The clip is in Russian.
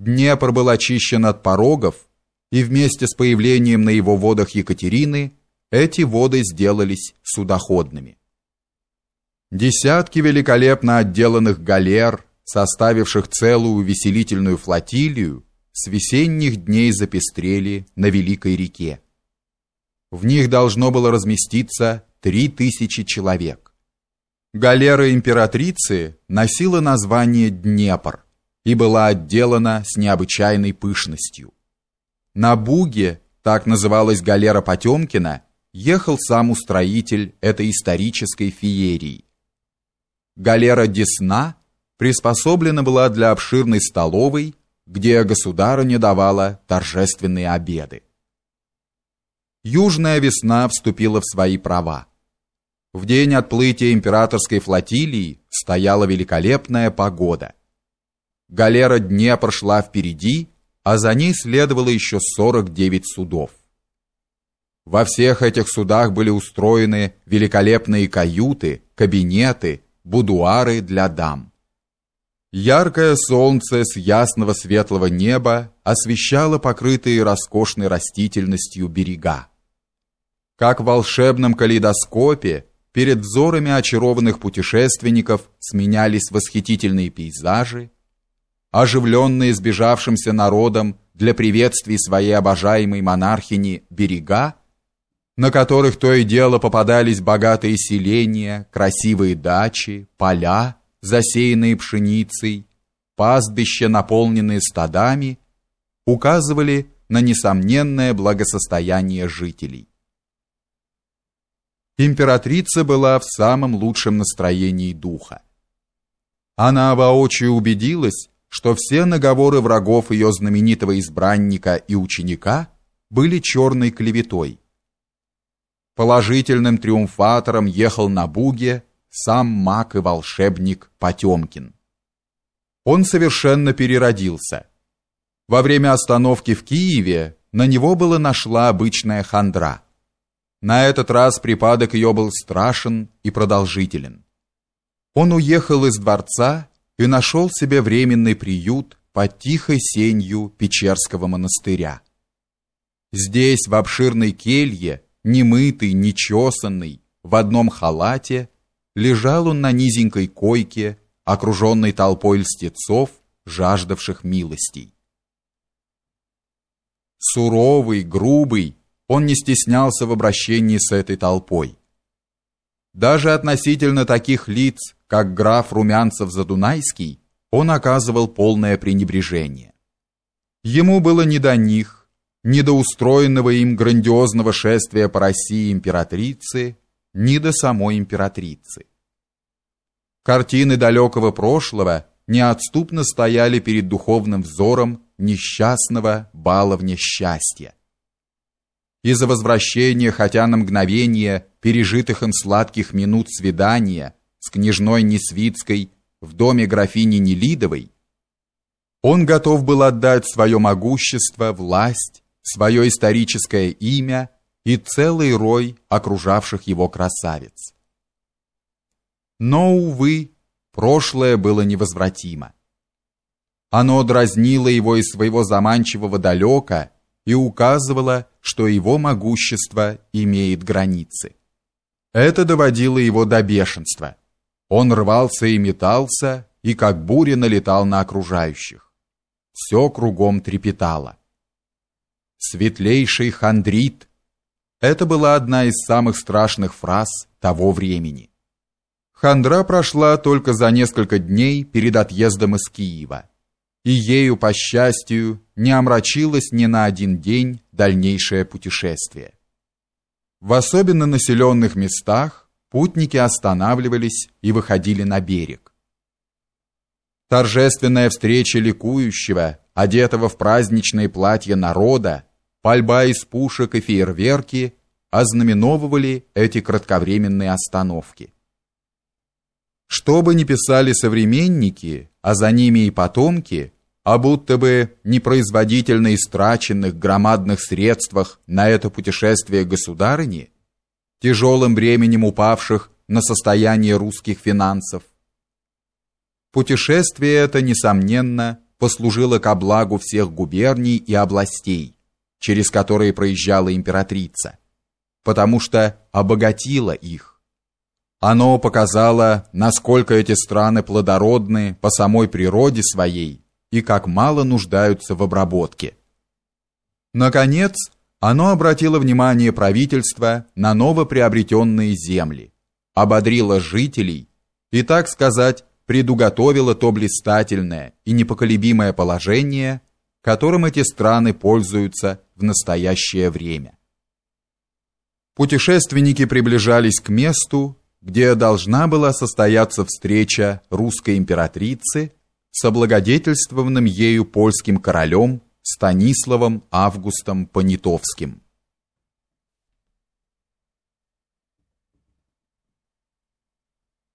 Днепр был очищен от порогов, и вместе с появлением на его водах Екатерины эти воды сделались судоходными. Десятки великолепно отделанных галер, составивших целую увеселительную флотилию, с весенних дней запестрели на Великой реке. В них должно было разместиться три тысячи человек. Галера императрицы носила название Днепр и была отделана с необычайной пышностью. На буге, так называлась галера Потемкина, ехал сам устроитель этой исторической феерии. Галера Десна приспособлена была для обширной столовой, где государыня давала торжественные обеды. Южная весна вступила в свои права. В день отплытия императорской флотилии стояла великолепная погода. Галера Днепр шла впереди, а за ней следовало еще 49 судов. Во всех этих судах были устроены великолепные каюты, кабинеты, будуары для дам. Яркое солнце с ясного светлого неба освещало покрытые роскошной растительностью берега. Как в волшебном калейдоскопе перед взорами очарованных путешественников сменялись восхитительные пейзажи, оживленные сбежавшимся народом для приветствий своей обожаемой монархини берега, на которых то и дело попадались богатые селения, красивые дачи, поля, засеянные пшеницей, пастбища, наполненные стадами, указывали на несомненное благосостояние жителей. Императрица была в самом лучшем настроении духа. Она воочию убедилась, что все наговоры врагов ее знаменитого избранника и ученика были черной клеветой, Положительным триумфатором ехал на буге сам маг и волшебник Потемкин. Он совершенно переродился. Во время остановки в Киеве на него было нашла обычная хандра. На этот раз припадок ее был страшен и продолжителен. Он уехал из дворца и нашел себе временный приют под тихой сенью Печерского монастыря. Здесь, в обширной келье, немытый, нечесанный, в одном халате, лежал он на низенькой койке, окруженной толпой льстецов, жаждавших милостей. Суровый, грубый, он не стеснялся в обращении с этой толпой. Даже относительно таких лиц, как граф Румянцев-Задунайский, он оказывал полное пренебрежение. Ему было не до них, ни до устроенного им грандиозного шествия по России императрицы, ни до самой императрицы. Картины далекого прошлого неотступно стояли перед духовным взором несчастного баловня счастья. Из-за возвращения хотя на мгновение пережитых им сладких минут свидания с княжной Несвицкой в доме графини Нелидовой, он готов был отдать свое могущество, власть, свое историческое имя и целый рой окружавших его красавиц. Но, увы, прошлое было невозвратимо. Оно дразнило его из своего заманчивого далека и указывало, что его могущество имеет границы. Это доводило его до бешенства. Он рвался и метался, и как буря налетал на окружающих. Все кругом трепетало светлейший хандрит. Это была одна из самых страшных фраз того времени. Хандра прошла только за несколько дней перед отъездом из Киева, и ею, по счастью, не омрачилось ни на один день дальнейшее путешествие. В особенно населенных местах путники останавливались и выходили на берег. Торжественная встреча ликующего, одетого в праздничные платья народа, Пальба из пушек и фейерверки ознаменовывали эти кратковременные остановки. Что бы ни писали современники, а за ними и потомки, а будто бы непроизводительно истраченных громадных средствах на это путешествие государыни, тяжелым бременем упавших на состояние русских финансов, путешествие это, несомненно, послужило ко благу всех губерний и областей, через которые проезжала императрица, потому что обогатило их. Оно показало, насколько эти страны плодородны по самой природе своей и как мало нуждаются в обработке. Наконец, оно обратило внимание правительства на новоприобретенные земли, ободрило жителей и, так сказать, предуготовило то блистательное и непоколебимое положение, которым эти страны пользуются в настоящее время. Путешественники приближались к месту, где должна была состояться встреча русской императрицы с облагодетельствованным ею польским королем Станиславом Августом Понятовским.